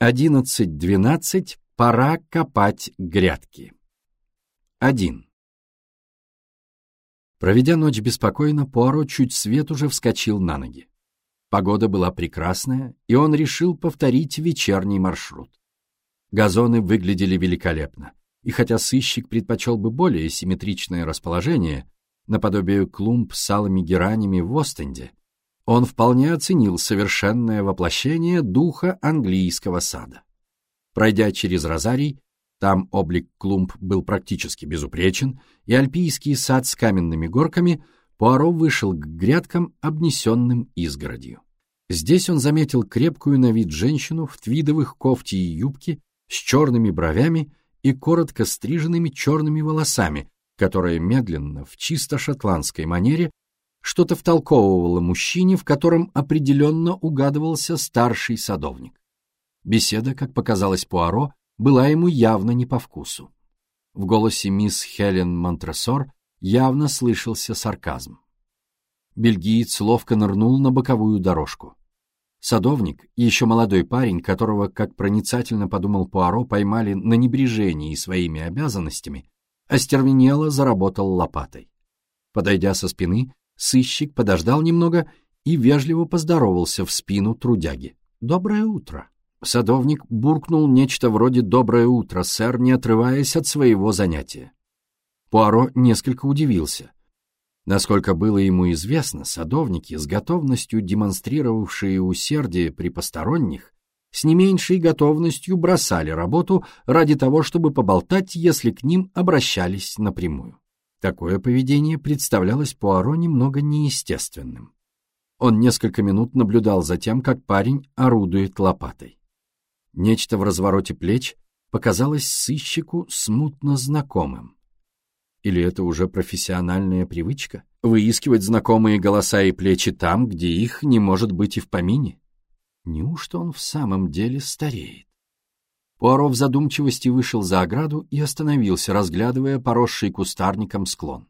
11.12. Пора копать грядки. 1. Проведя ночь беспокойно, Пуаро чуть свет уже вскочил на ноги. Погода была прекрасная, и он решил повторить вечерний маршрут. Газоны выглядели великолепно, и хотя сыщик предпочел бы более симметричное расположение, наподобие клумб с алыми геранями в Остенде, он вполне оценил совершенное воплощение духа английского сада. Пройдя через розарий, там облик клумб был практически безупречен, и альпийский сад с каменными горками, Пуаро вышел к грядкам, обнесенным изгородью. Здесь он заметил крепкую на вид женщину в твидовых кофте и юбке с черными бровями и коротко стриженными черными волосами, которая медленно, в чисто шотландской манере, что-то втолковывало мужчине, в котором определенно угадывался старший садовник. Беседа, как показалось Пуаро, была ему явно не по вкусу. В голосе мисс Хелен Монтресор явно слышался сарказм. Бельгиец ловко нырнул на боковую дорожку. Садовник, еще молодой парень, которого, как проницательно подумал Пуаро, поймали на небрежении своими обязанностями, остервенело заработал лопатой. Подойдя со спины, Сыщик подождал немного и вежливо поздоровался в спину трудяги. «Доброе утро!» Садовник буркнул нечто вроде «Доброе утро, сэр», не отрываясь от своего занятия. Пуаро несколько удивился. Насколько было ему известно, садовники, с готовностью демонстрировавшие усердие при посторонних, с не меньшей готовностью бросали работу ради того, чтобы поболтать, если к ним обращались напрямую. Такое поведение представлялось Пуаро немного неестественным. Он несколько минут наблюдал за тем, как парень орудует лопатой. Нечто в развороте плеч показалось сыщику смутно знакомым. Или это уже профессиональная привычка? Выискивать знакомые голоса и плечи там, где их не может быть и в помине? Неужто он в самом деле стареет? Пуаро в задумчивости вышел за ограду и остановился, разглядывая поросший кустарником склон.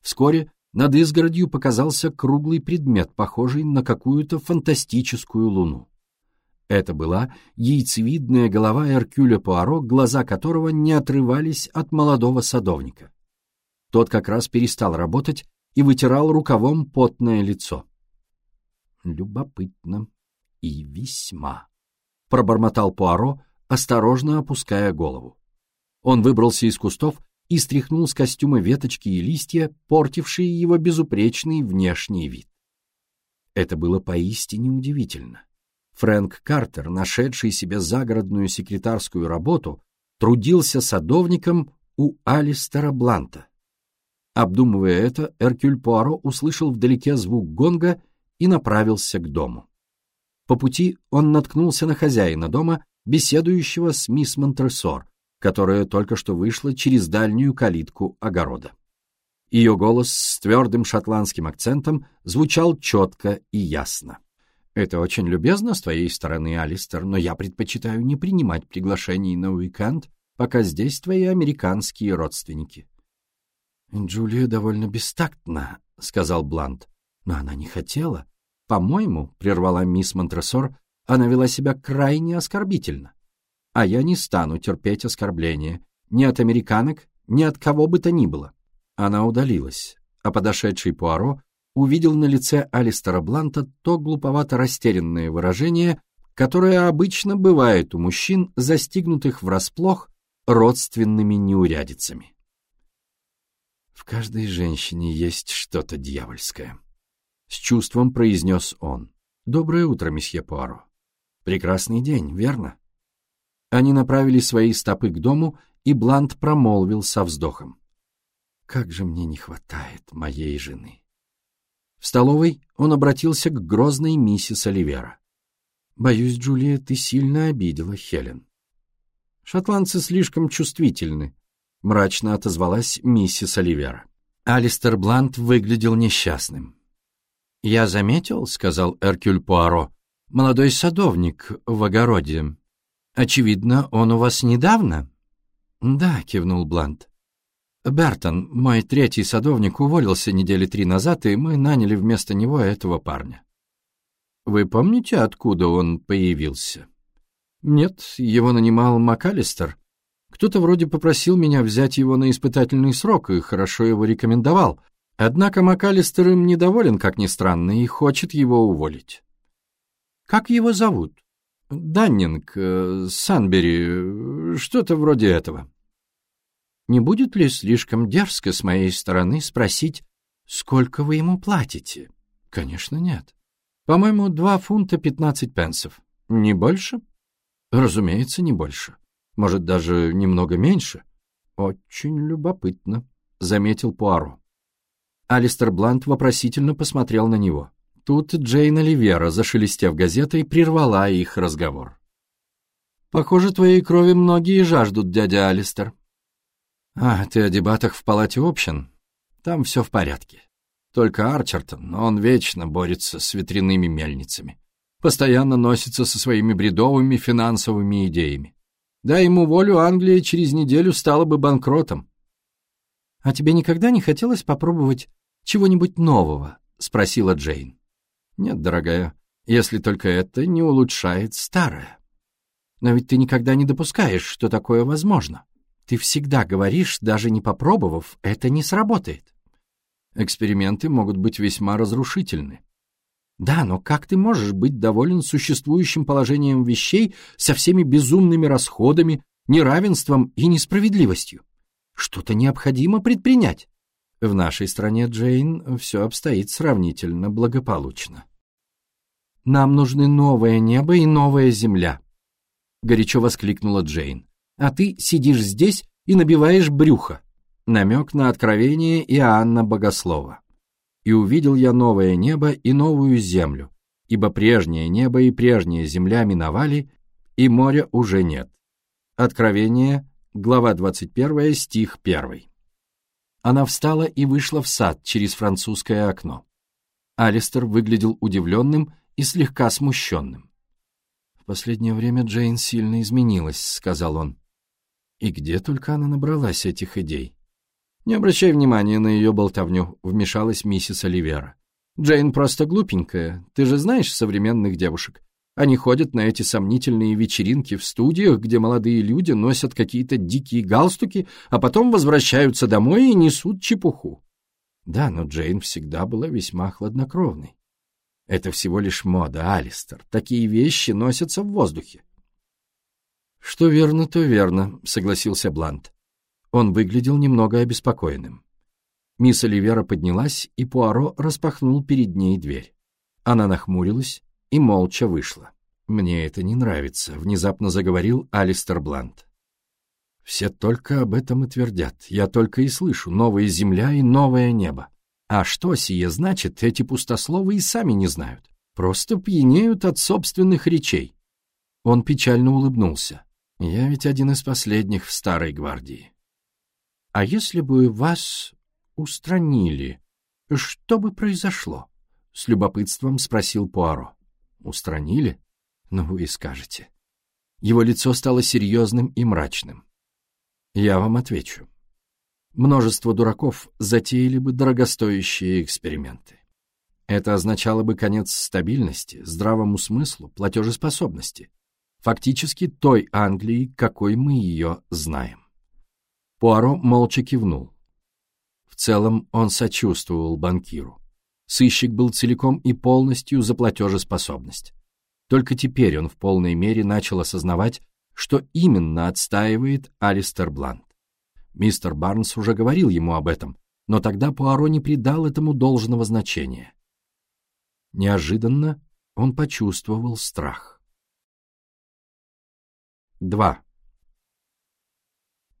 Вскоре над изгородью показался круглый предмет, похожий на какую-то фантастическую луну. Это была яйцевидная голова Эркюля Пуаро, глаза которого не отрывались от молодого садовника. Тот как раз перестал работать и вытирал рукавом потное лицо. «Любопытно и весьма», — пробормотал Пуаро, осторожно опуская голову. Он выбрался из кустов и стряхнул с костюма веточки и листья, портившие его безупречный внешний вид. Это было поистине удивительно. Фрэнк Картер, нашедший себе загородную секретарскую работу, трудился садовником у Алистера Бланта. Обдумывая это, Эркюль Пуаро услышал вдалеке звук гонга и направился к дому. По пути он наткнулся на хозяина дома, беседующего с мисс Монтресор, которая только что вышла через дальнюю калитку огорода. Ее голос с твердым шотландским акцентом звучал четко и ясно. «Это очень любезно с твоей стороны, Алистер, но я предпочитаю не принимать приглашений на уикенд, пока здесь твои американские родственники». «Джулия довольно бестактна», — сказал Блант, — «но она не хотела». «По-моему», — прервала мисс Монтресор, она вела себя крайне оскорбительно. А я не стану терпеть оскорбления ни от американок, ни от кого бы то ни было. Она удалилась, а подошедший Пуаро увидел на лице Алистера Бланта то глуповато растерянное выражение, которое обычно бывает у мужчин, застигнутых врасплох родственными неурядицами. «В каждой женщине есть что-то дьявольское», — с чувством произнес он. «Доброе утро, месье Пуаро». Прекрасный день, верно? Они направили свои стопы к дому, и Блант промолвил со вздохом. «Как же мне не хватает моей жены!» В столовой он обратился к грозной миссис Оливера. «Боюсь, Джулия, ты сильно обидела Хелен». «Шотландцы слишком чувствительны», — мрачно отозвалась миссис Оливера. Алистер Блант выглядел несчастным. «Я заметил», — сказал Эркюль Пуаро, молодой садовник в огороде. Очевидно, он у вас недавно?» «Да», — кивнул Блант. «Бертон, мой третий садовник, уволился недели три назад, и мы наняли вместо него этого парня». «Вы помните, откуда он появился?» Нет, его нанимал МакАлистер. Кто-то вроде попросил меня взять его на испытательный срок и хорошо его рекомендовал. Однако МакАлистер им недоволен, как ни странно, и хочет его уволить. Как его зовут? Даннинг, э, Санбери, что-то вроде этого. Не будет ли слишком дерзко с моей стороны спросить, сколько вы ему платите? Конечно, нет. По-моему, два фунта пятнадцать пенсов. Не больше? Разумеется, не больше. Может, даже немного меньше? Очень любопытно, — заметил Пуаро. Алистер Блант вопросительно посмотрел на него. Тут Джейн Оливера, зашелестев газетой, прервала их разговор. «Похоже, твоей крови многие жаждут, дядя Алистер». «А, ты о дебатах в палате общин? Там все в порядке. Только Арчертон, он вечно борется с ветряными мельницами. Постоянно носится со своими бредовыми финансовыми идеями. Дай ему волю, Англия через неделю стала бы банкротом. «А тебе никогда не хотелось попробовать чего-нибудь нового?» — спросила Джейн. «Нет, дорогая, если только это не улучшает старое. Но ведь ты никогда не допускаешь, что такое возможно. Ты всегда говоришь, даже не попробовав, это не сработает. Эксперименты могут быть весьма разрушительны. Да, но как ты можешь быть доволен существующим положением вещей со всеми безумными расходами, неравенством и несправедливостью? Что-то необходимо предпринять. В нашей стране, Джейн, все обстоит сравнительно благополучно. «Нам нужны новое небо и новая земля», — горячо воскликнула Джейн. «А ты сидишь здесь и набиваешь брюхо». Намек на откровение Иоанна Богослова и увидел я новое небо и новую землю, ибо прежнее небо и прежняя земля миновали, и моря уже нет. Откровение, глава 21, стих 1. Она встала и вышла в сад через французское окно. Алистер выглядел удивленным и слегка смущенным. «В последнее время Джейн сильно изменилась», — сказал он. «И где только она набралась этих идей?» «Не обращай внимания на ее болтовню», — вмешалась миссис Оливера. «Джейн просто глупенькая. Ты же знаешь современных девушек. Они ходят на эти сомнительные вечеринки в студиях, где молодые люди носят какие-то дикие галстуки, а потом возвращаются домой и несут чепуху». Да, но Джейн всегда была весьма хладнокровной. Это всего лишь мода, Алистер. Такие вещи носятся в воздухе. «Что верно, то верно», — согласился Блант. Он выглядел немного обеспокоенным. Мисс Оливера поднялась, и Пуаро распахнул перед ней дверь. Она нахмурилась и молча вышла. «Мне это не нравится», — внезапно заговорил Алистер Блант. «Все только об этом и твердят. Я только и слышу новая земля и новое небо. А что сие значит, эти пустословы и сами не знают. Просто пьянеют от собственных речей». Он печально улыбнулся. «Я ведь один из последних в старой гвардии. А если бы вас устранили, что бы произошло? С любопытством спросил Пуаро. Устранили? Ну, вы и скажете. Его лицо стало серьезным и мрачным. Я вам отвечу. Множество дураков затеяли бы дорогостоящие эксперименты. Это означало бы конец стабильности, здравому смыслу, платежеспособности. Фактически той Англии, какой мы ее знаем. Пуаро молча кивнул. В целом он сочувствовал банкиру. Сыщик был целиком и полностью за платежеспособность. Только теперь он в полной мере начал осознавать, что именно отстаивает Алистер Блант. Мистер Барнс уже говорил ему об этом, но тогда Пуаро не придал этому должного значения. Неожиданно он почувствовал страх. 2.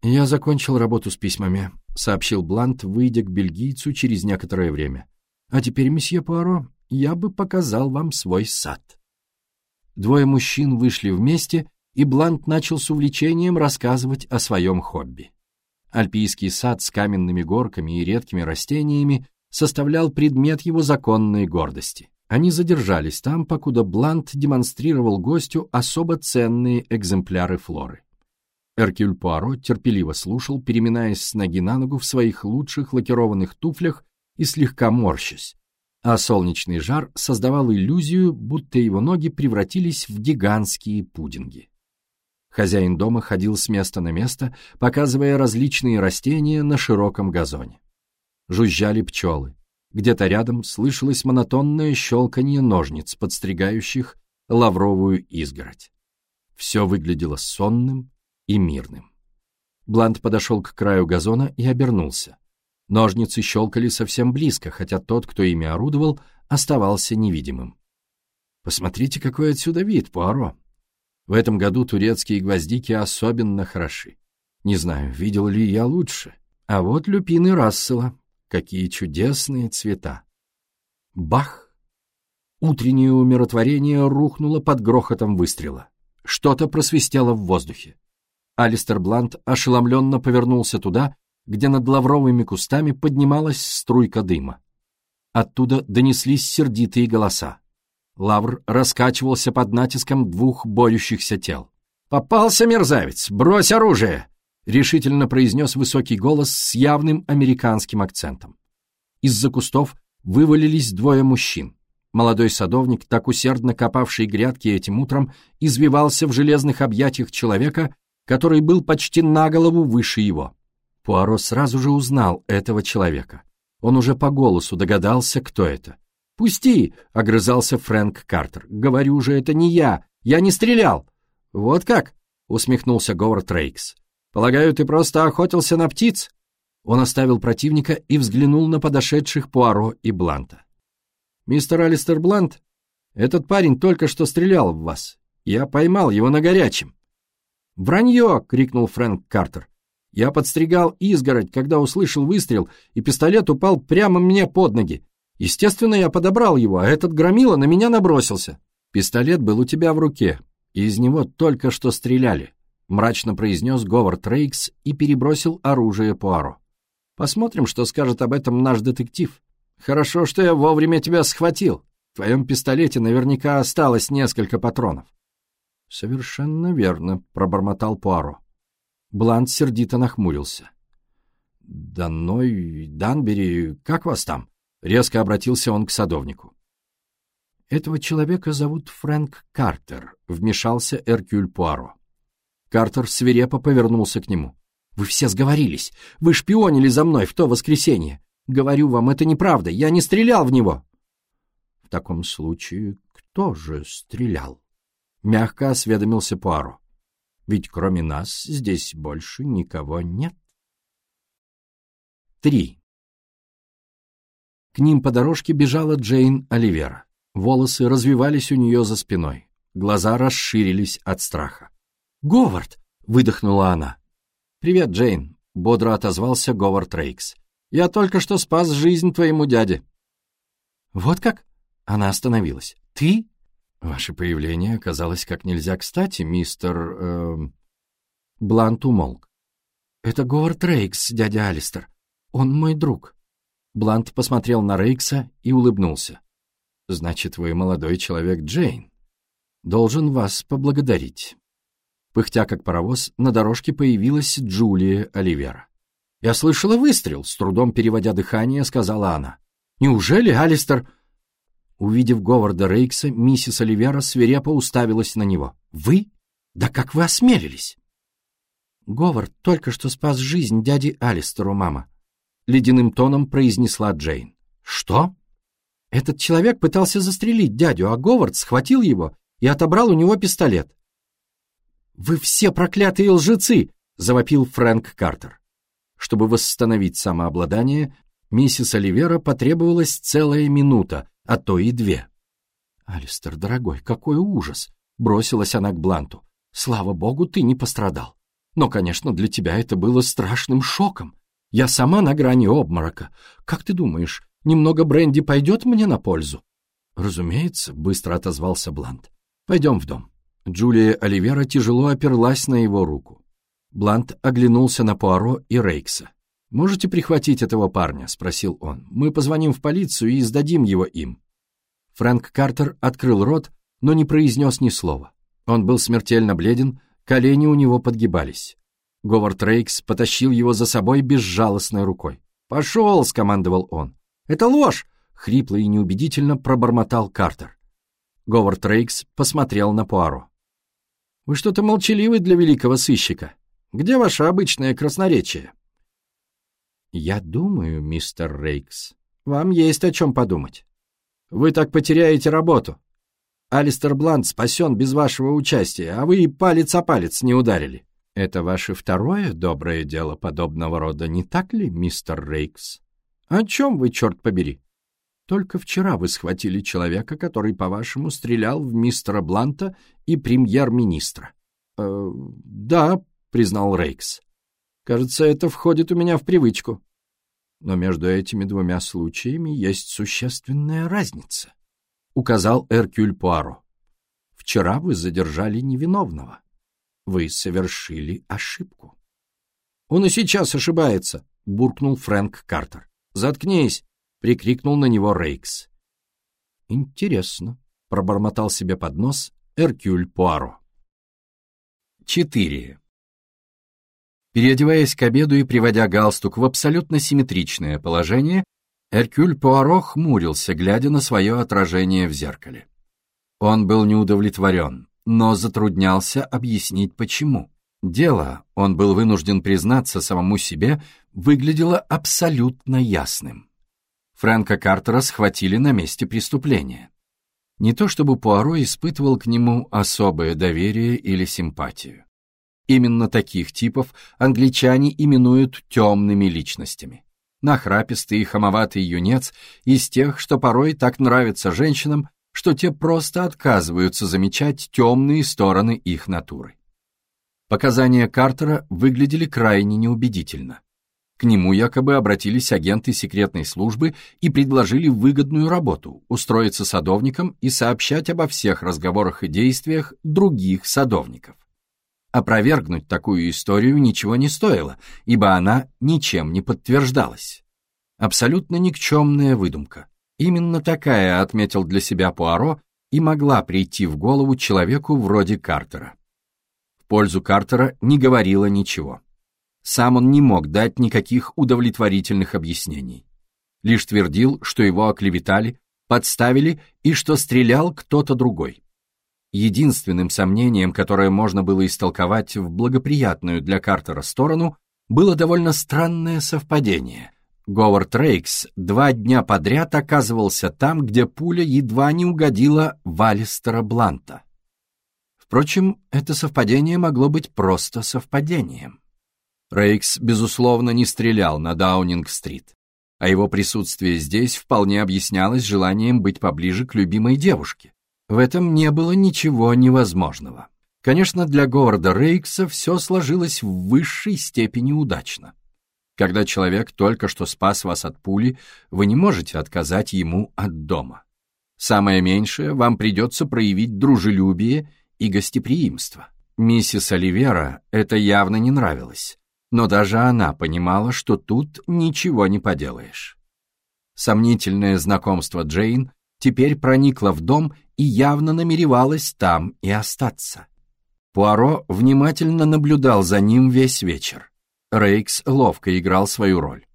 «Я закончил работу с письмами», — сообщил Блант, выйдя к бельгийцу через некоторое время. «А теперь, месье Пуаро, я бы показал вам свой сад». Двое мужчин вышли вместе, и Блант начал с увлечением рассказывать о своем хобби. Альпийский сад с каменными горками и редкими растениями составлял предмет его законной гордости. Они задержались там, покуда Блант демонстрировал гостю особо ценные экземпляры флоры. Эркюль Пуаро терпеливо слушал, переминаясь с ноги на ногу в своих лучших лакированных туфлях и слегка морщась. А солнечный жар создавал иллюзию, будто его ноги превратились в гигантские пудинги. Хозяин дома ходил с места на место, показывая различные растения на широком газоне. Жужжали пчелы. Где-то рядом слышалось монотонное щелканье ножниц, подстригающих лавровую изгородь. Все выглядело сонным и мирным. Блант подошел к краю газона и обернулся. Ножницы щелкали совсем близко, хотя тот, кто ими орудовал, оставался невидимым. «Посмотрите, какой отсюда вид, Пуаро!» В этом году турецкие гвоздики особенно хороши. Не знаю, видел ли я лучше. А вот люпины Рассела. Какие чудесные цвета. Бах! Утреннее умиротворение рухнуло под грохотом выстрела. Что-то просвистело в воздухе. Алистер Блант ошеломленно повернулся туда, где над лавровыми кустами поднималась струйка дыма. Оттуда донеслись сердитые голоса. Лавр раскачивался под натиском двух борющихся тел. «Попался мерзавец! Брось оружие!» — решительно произнес высокий голос с явным американским акцентом. Из-за кустов вывалились двое мужчин. Молодой садовник, так усердно копавший грядки этим утром, извивался в железных объятиях человека, который был почти на голову выше его. Пуаро сразу же узнал этого человека. Он уже по голосу догадался, кто это. «Пусти!» — огрызался Фрэнк Картер. «Говорю же, это не я! Я не стрелял!» «Вот как?» — усмехнулся Говард Рейкс. «Полагаю, ты просто охотился на птиц?» Он оставил противника и взглянул на подошедших Пуаро и Бланта. «Мистер Алистер Блант, этот парень только что стрелял в вас. Я поймал его на горячем». «Вранье!» — крикнул Фрэнк Картер. «Я подстригал изгородь, когда услышал выстрел, и пистолет упал прямо мне под ноги. Естественно, я подобрал его, а этот громила на меня набросился. Пистолет был у тебя в руке, и из него только что стреляли, мрачно произнес Говард Рейкс и перебросил оружие Пуаро. Посмотрим, что скажет об этом наш детектив. Хорошо, что я вовремя тебя схватил. В твоем пистолете наверняка осталось несколько патронов. Совершенно верно, пробормотал Пуаро. Блант сердито нахмурился. «Данной, Данбери, как вас там?» Резко обратился он к садовнику. «Этого человека зовут Фрэнк Картер», — вмешался Эркюль Пуаро. Картер свирепо повернулся к нему. «Вы все сговорились. Вы шпионили за мной в то воскресенье. Говорю вам, это неправда. Я не стрелял в него». «В таком случае кто же стрелял?» Мягко осведомился Пуаро. «Ведь кроме нас здесь больше никого нет». Три. К ним по дорожке бежала Джейн Оливера. Волосы развивались у нее за спиной. Глаза расширились от страха. «Говард!» — выдохнула она. «Привет, Джейн!» — бодро отозвался Говард Рейкс. «Я только что спас жизнь твоему дяде». «Вот как?» — она остановилась. «Ты?» «Ваше появление оказалось как нельзя кстати, мистер...» э... Блант умолк. «Это Говард Рейкс, дядя Алистер. Он мой друг». Блант посмотрел на Рейкса и улыбнулся. «Значит, вы молодой человек Джейн. Должен вас поблагодарить». Пыхтя как паровоз, на дорожке появилась Джулия Оливера. «Я слышала выстрел», — с трудом переводя дыхание, сказала она. «Неужели, Алистер...» Увидев Говарда Рейкса, миссис Оливера свирепо уставилась на него. «Вы? Да как вы осмелились?» «Говард только что спас жизнь дяди Алистеру, мама», — ледяным тоном произнесла Джейн. «Что?» «Этот человек пытался застрелить дядю, а Говард схватил его и отобрал у него пистолет». «Вы все проклятые лжецы!» — завопил Фрэнк Картер. Чтобы восстановить самообладание, миссис Оливера потребовалась целая минута, а то и две. «Алистер, дорогой, какой ужас!» — бросилась она к Бланту. «Слава богу, ты не пострадал. Но, конечно, для тебя это было страшным шоком. Я сама на грани обморока. Как ты думаешь, немного бренди пойдет мне на пользу?» «Разумеется», — быстро отозвался Блант. «Пойдем в дом». Джулия Оливера тяжело оперлась на его руку. Блант оглянулся на Пуаро и Рейкса. «Можете прихватить этого парня?» — спросил он. «Мы позвоним в полицию и сдадим его им». Фрэнк Картер открыл рот, но не произнес ни слова. Он был смертельно бледен, колени у него подгибались. Говард Рейкс потащил его за собой безжалостной рукой. «Пошел!» — скомандовал он. «Это ложь!» — хрипло и неубедительно пробормотал Картер. Говард Рейкс посмотрел на Пуаро. Вы что-то молчаливы для великого сыщика. Где ваше обычное красноречие? Я думаю, мистер Рейкс, вам есть о чем подумать. Вы так потеряете работу. Алистер Блант спасен без вашего участия, а вы и палец о палец не ударили. Это ваше второе доброе дело подобного рода, не так ли, мистер Рейкс? О чем вы, черт побери? Только вчера вы схватили человека, который, по-вашему, стрелял в мистера Бланта и премьер-министра. Э, да, признал Рейкс. Кажется, это входит у меня в привычку. Но между этими двумя случаями есть существенная разница, указал Эркюль Пуаро. Вчера вы задержали невиновного. Вы совершили ошибку. Он и сейчас ошибается, буркнул Фрэнк Картер. Заткнись, прикрикнул на него Рейкс. Интересно, пробормотал себе под нос Эркюль Пуаро. 4. Переодеваясь к обеду и приводя галстук в абсолютно симметричное положение, Эркюль Пуаро хмурился, глядя на свое отражение в зеркале. Он был неудовлетворен но затруднялся объяснить почему. Дело, он был вынужден признаться самому себе, выглядело абсолютно ясным. Фрэнка Картера схватили на месте преступления. Не то чтобы Пуаро испытывал к нему особое доверие или симпатию. Именно таких типов англичане именуют темными личностями. Нахрапистый и хамоватый юнец из тех, что порой так нравятся женщинам, что те просто отказываются замечать темные стороны их натуры. Показания Картера выглядели крайне неубедительно. К нему якобы обратились агенты секретной службы и предложили выгодную работу – устроиться садовником и сообщать обо всех разговорах и действиях других садовников. Опровергнуть такую историю ничего не стоило, ибо она ничем не подтверждалась. Абсолютно никчемная выдумка. Именно такая, отметил для себя Пуаро, и могла прийти в голову человеку вроде Картера. В пользу Картера не говорила ничего. Сам он не мог дать никаких удовлетворительных объяснений. Лишь твердил, что его оклеветали, подставили и что стрелял кто-то другой. Единственным сомнением, которое можно было истолковать в благоприятную для Картера сторону, было довольно странное совпадение. Говард Рейкс два дня подряд оказывался там, где пуля едва не угодила Валистера Бланта. Впрочем, это совпадение могло быть просто совпадением. Рейкс, безусловно, не стрелял на Даунинг-стрит, а его присутствие здесь вполне объяснялось желанием быть поближе к любимой девушке. В этом не было ничего невозможного. Конечно, для Говарда Рейкса все сложилось в высшей степени удачно. Когда человек только что спас вас от пули, вы не можете отказать ему от дома. Самое меньшее, вам придется проявить дружелюбие и гостеприимство. Миссис Оливера это явно не нравилось, но даже она понимала, что тут ничего не поделаешь. Сомнительное знакомство Джейн теперь проникло в дом и явно намеревалось там и остаться. Пуаро внимательно наблюдал за ним весь вечер. Рейкс ловко играл свою роль.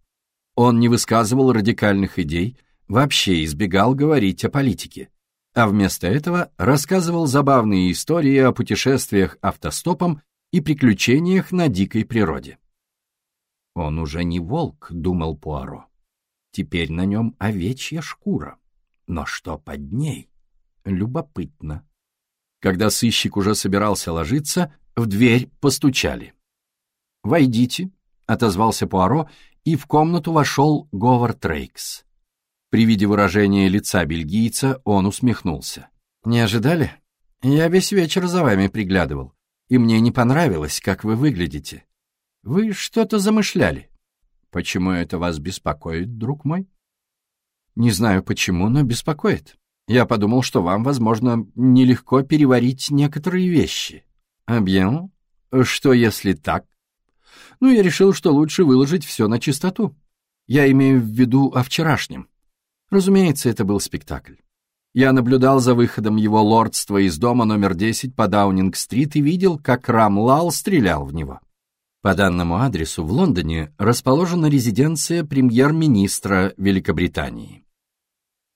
Он не высказывал радикальных идей, вообще избегал говорить о политике, а вместо этого рассказывал забавные истории о путешествиях автостопом и приключениях на дикой природе. «Он уже не волк», — думал Пуаро. «Теперь на нем овечья шкура. Но что под ней? Любопытно». Когда сыщик уже собирался ложиться, в дверь постучали. «Войдите», — отозвался Пуаро, и в комнату вошел Говард Рейкс. При виде выражения лица бельгийца он усмехнулся. «Не ожидали? Я весь вечер за вами приглядывал, и мне не понравилось, как вы выглядите. Вы что-то замышляли. Почему это вас беспокоит, друг мой?» «Не знаю почему, но беспокоит. Я подумал, что вам, возможно, нелегко переварить некоторые вещи. А bien, что если так?» Ну, я решил, что лучше выложить все на чистоту. Я имею в виду о вчерашнем. Разумеется, это был спектакль. Я наблюдал за выходом его лордства из дома номер 10 по Даунинг-стрит и видел, как Рамлал стрелял в него. По данному адресу в Лондоне расположена резиденция премьер-министра Великобритании.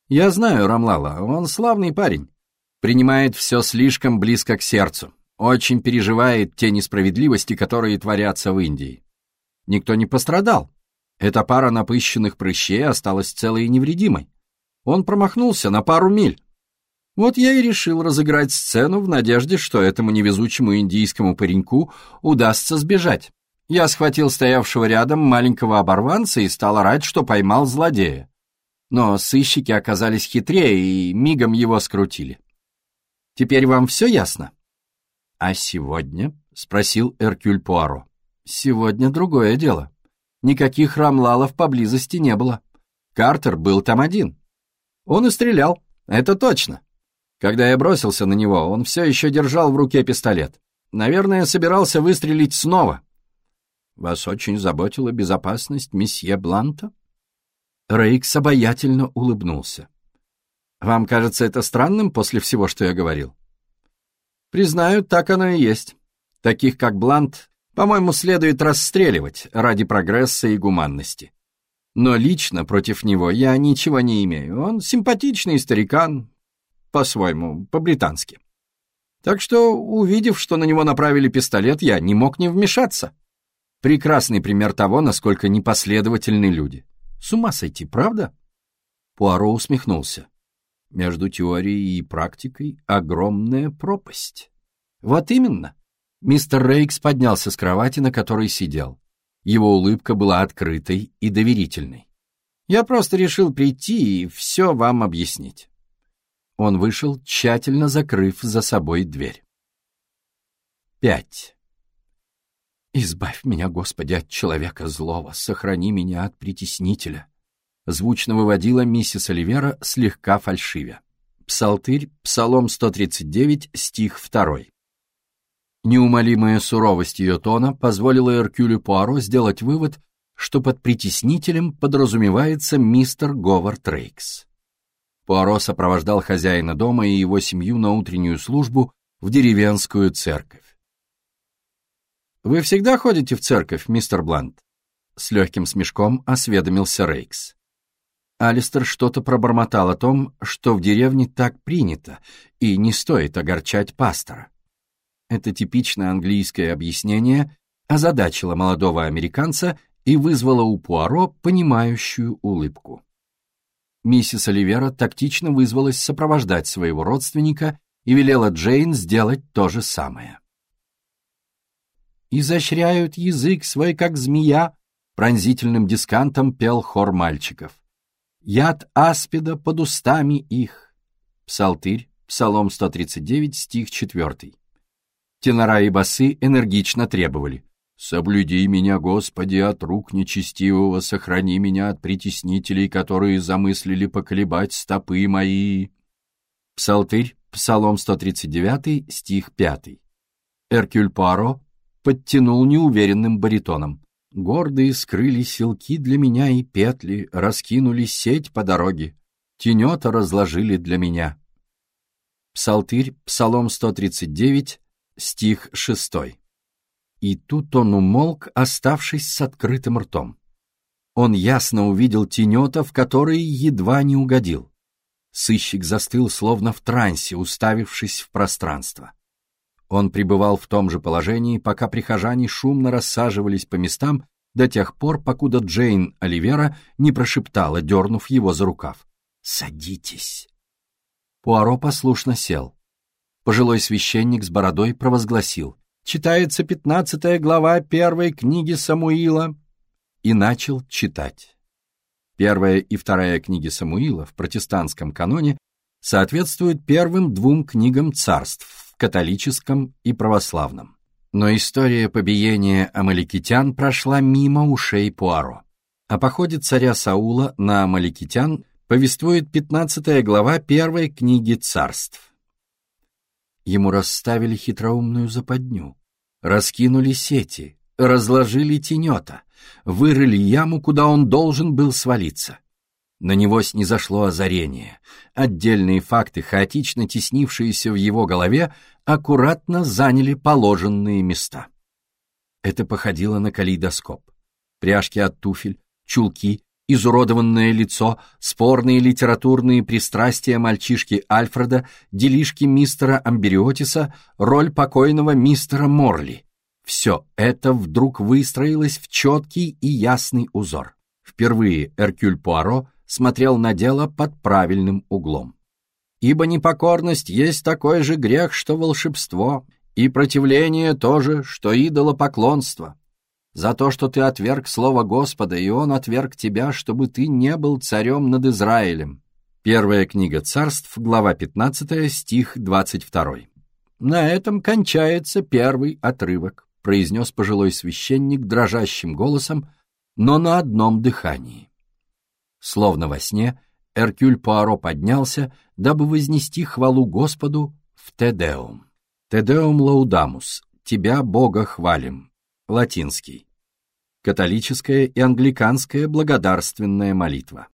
Я знаю Рамлала, он славный парень. Принимает все слишком близко к сердцу. очень переживает те несправедливости, которые творятся в Индии. Никто не пострадал. Эта пара напыщенных прыщей осталась целой и невредимой. Он промахнулся на пару миль. Вот я и решил разыграть сцену в надежде, что этому невезучему индийскому пареньку удастся сбежать. Я схватил стоявшего рядом маленького оборванца и стал орать, что поймал злодея. Но сыщики оказались хитрее и мигом его скрутили. Теперь вам все ясно? — А сегодня? — спросил Эркюль Пуаро. — Сегодня другое дело. Никаких рамлалов поблизости не было. Картер был там один. Он и стрелял, это точно. Когда я бросился на него, он все еще держал в руке пистолет. Наверное, собирался выстрелить снова. Вас очень заботила безопасность месье Бланта? Рейкс обаятельно улыбнулся. Вам кажется это странным после всего, что я говорил? Признаю, так оно и есть. Таких, как Блант, по-моему, следует расстреливать ради прогресса и гуманности. Но лично против него я ничего не имею. Он симпатичный старикан, по-своему, по-британски. Так что, увидев, что на него направили пистолет, я не мог не вмешаться. Прекрасный пример того, насколько непоследовательны люди. С ума сойти, правда? Пуаро усмехнулся. Между теорией и практикой огромная пропасть. Вот именно. Мистер Рейкс поднялся с кровати, на которой сидел. Его улыбка была открытой и доверительной. Я просто решил прийти и все вам объяснить. Он вышел, тщательно закрыв за собой дверь. Пять. «Избавь меня, Господи, от человека злого, сохрани меня от притеснителя», звучно выводила миссис Оливера, слегка фальшивя. Псалтырь, Псалом 139, стих 2. Неумолимая суровость ее тона позволила Эркюлю Пуаро сделать вывод, что под притеснителем подразумевается мистер Говард Рейкс. Пуаро сопровождал хозяина дома и его семью на утреннюю службу в деревенскую церковь. «Вы всегда ходите в церковь, мистер Блант?» С легким смешком осведомился Рейкс. Алистер что-то пробормотал о том, что в деревне так принято, и не стоит огорчать пастора. Это типичное английское объяснение озадачило молодого американца и вызвало у Пуаро понимающую улыбку миссис Оливера тактично вызвалась сопровождать своего родственника и велела Джейн сделать то же самое. «Изощряют язык свой, как змея», — пронзительным дискантом пел хор мальчиков. «Яд аспида под устами их». Псалтырь, Псалом 139, стих 4. Тенора и басы энергично требовали. Соблюди меня, Господи, от рук нечестивого, сохрани меня от притеснителей, которые замыслили поколебать стопы мои. Псалтырь, Псалом 139, стих 5. Эркюль Пуаро подтянул неуверенным баритоном. Гордые скрыли селки для меня и петли, раскинули сеть по дороге. Тенета разложили для меня. Псалтырь, Псалом 139, стих 6. И тут он умолк, оставшись с открытым ртом. Он ясно увидел тенета, в который едва не угодил. Сыщик застыл, словно в трансе, уставившись в пространство. Он пребывал в том же положении, пока прихожане шумно рассаживались по местам до тех пор, покуда Джейн Оливера не прошептала, дернув его за рукав. «Садитесь!» Пуаро послушно сел. Пожилой священник с бородой провозгласил читается пятнадцатая глава первой книги Самуила, и начал читать. Первая и вторая книги Самуила в протестантском каноне соответствуют первым двум книгам царств католическом и православном. Но история побиения амаликитян прошла мимо ушей Пуаро. О походе царя Саула на амаликитян повествует 15 глава первой книги царств. Ему расставили хитроумную западню, раскинули сети, разложили тенета, вырыли яму, куда он должен был свалиться. На него снизошло озарение. Отдельные факты, хаотично теснившиеся в его голове, аккуратно заняли положенные места. Это походило на калейдоскоп. Пряжки от туфель, чулки, изуродованное лицо, спорные литературные пристрастия мальчишки Альфреда, делишки мистера Амбериотиса, роль покойного мистера Морли. Все это вдруг выстроилось в четкий и ясный узор. Впервые Эркюль Пуаро смотрел на дело под правильным углом. Ибо непокорность есть такой же грех, что волшебство, и противление тоже, что идолопоклонство. За то, что ты отверг слово Господа, и Он отверг тебя, чтобы ты не был царем над Израилем. Первая книга царств, глава 15, стих 22. На этом кончается первый отрывок, произнес пожилой священник дрожащим голосом, но на одном дыхании. Словно во сне, Эркюль Пуаро поднялся, дабы вознести хвалу Господу в Тедеум. Тедеум лаудамус, тебя, Бога, хвалим. Латинский. Католическая и англиканская благодарственная молитва.